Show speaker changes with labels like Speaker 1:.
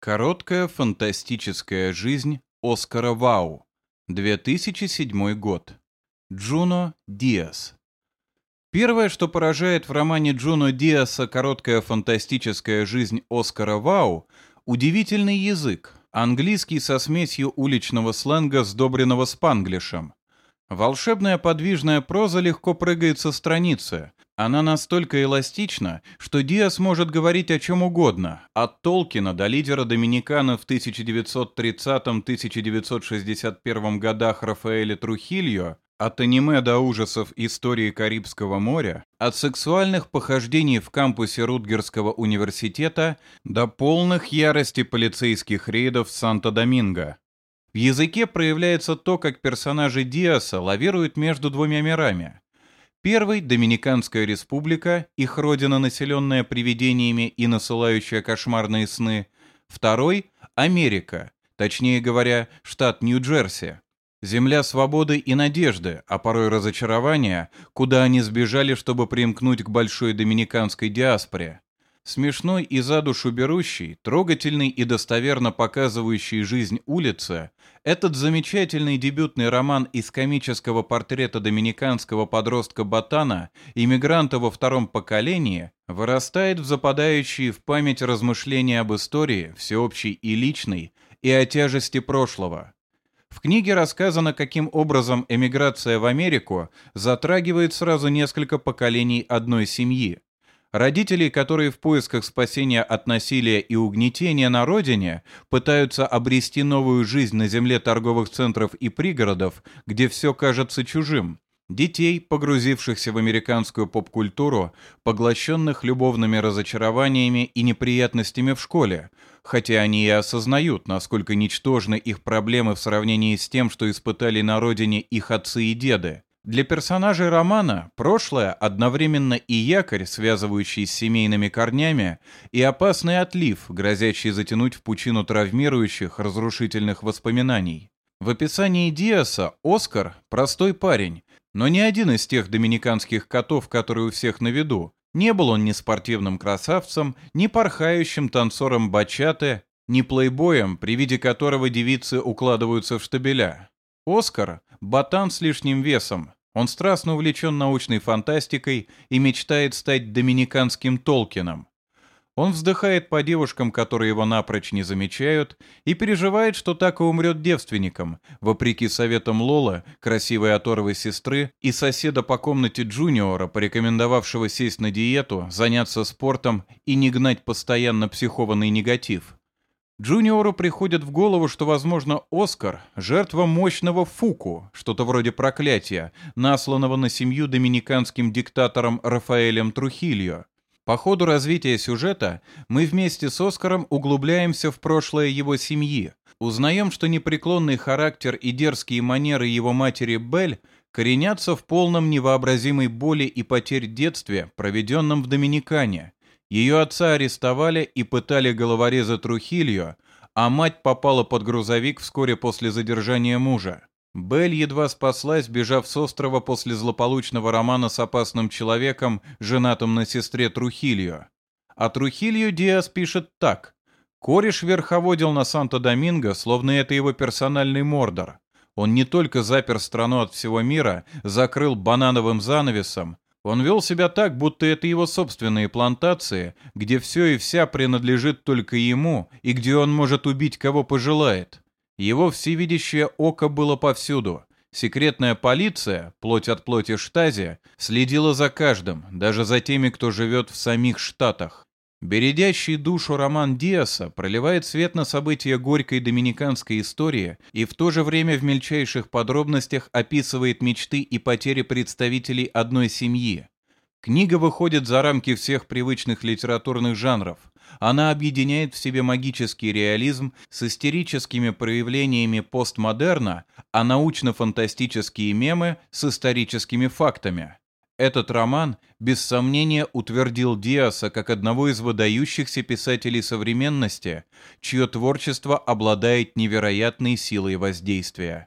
Speaker 1: Короткая фантастическая жизнь Оскара Вау. 2007 год. Джуно Диас. Первое, что поражает в романе Джуно Диаса «Короткая фантастическая жизнь Оскара Вау» — удивительный язык, английский со смесью уличного сленга, сдобренного спанглишем. Волшебная подвижная проза легко прыгает со страницы, она настолько эластична, что Диас может говорить о чем угодно, от Толкина до лидера Доминикана в 1930-1961 годах Рафаэля Трухильо, от аниме до ужасов истории Карибского моря, от сексуальных похождений в кампусе Рутгерского университета до полных ярости полицейских рейдов Санто-Доминго. В языке проявляется то, как персонажи Диаса лавируют между двумя мирами – Первый – Доминиканская республика, их родина, населенная привидениями и насылающая кошмарные сны. Второй – Америка, точнее говоря, штат Нью-Джерси. Земля свободы и надежды, а порой разочарования, куда они сбежали, чтобы примкнуть к большой доминиканской диаспоре. Смешной и за душу берущий, трогательный и достоверно показывающий жизнь улицы, этот замечательный дебютный роман из комического портрета доминиканского подростка Ботана, иммигранта во втором поколении, вырастает в западающие в память размышления об истории, всеобщей и личной, и о тяжести прошлого. В книге рассказано, каким образом эмиграция в Америку затрагивает сразу несколько поколений одной семьи – Родители, которые в поисках спасения от насилия и угнетения на родине пытаются обрести новую жизнь на земле торговых центров и пригородов, где все кажется чужим. Детей, погрузившихся в американскую поп-культуру, поглощенных любовными разочарованиями и неприятностями в школе, хотя они и осознают, насколько ничтожны их проблемы в сравнении с тем, что испытали на родине их отцы и деды. Для персонажей романа прошлое одновременно и якорь, связывающий с семейными корнями, и опасный отлив, грозящий затянуть в пучину травмирующих, разрушительных воспоминаний. В описании Диаса Оскар – простой парень, но не один из тех доминиканских котов, которые у всех на виду. Не был он ни спортивным красавцем, ни порхающим танцором бачаты, ни плейбоем, при виде которого девицы укладываются в штабеля. Оскар – ботан с лишним весом, он страстно увлечен научной фантастикой и мечтает стать доминиканским Толкином. Он вздыхает по девушкам, которые его напрочь не замечают, и переживает, что так и умрет девственником, вопреки советам Лола, красивой оторвой сестры, и соседа по комнате Джуниора, порекомендовавшего сесть на диету, заняться спортом и не гнать постоянно психованный негатив. Джуниору приходит в голову, что, возможно, Оскар — жертва мощного фуку, что-то вроде проклятия, насланного на семью доминиканским диктатором Рафаэлем Трухильо. По ходу развития сюжета мы вместе с Оскаром углубляемся в прошлое его семьи, узнаем, что непреклонный характер и дерзкие манеры его матери Бель коренятся в полном невообразимой боли и потерь детстве, проведенном в Доминикане — ее отца арестовали и пытали головореза Трухильо, а мать попала под грузовик вскоре после задержания мужа. Белль едва спаслась, бежав с острова после злополучного романа с опасным человеком, женатым на сестре Трухильо. А Трухильо Диас пишет так. Кореш верховодил на Санто-Доминго, словно это его персональный мордор. Он не только запер страну от всего мира, закрыл банановым занавесом, он вел себя так, будто это его собственные плантации, где все и вся принадлежит только ему, и где он может убить кого пожелает. Его всевидящее око было повсюду. Секретная полиция, плоть от плоти штази, следила за каждым, даже за теми, кто живет в самих Штатах. Бередящий душу роман Диаса проливает свет на события горькой доминиканской истории и в то же время в мельчайших подробностях описывает мечты и потери представителей одной семьи. Книга выходит за рамки всех привычных литературных жанров. Она объединяет в себе магический реализм с истерическими проявлениями постмодерна, а научно-фантастические мемы с историческими фактами. Этот роман, без сомнения, утвердил Диаса как одного из выдающихся писателей современности, чье творчество обладает невероятной силой воздействия.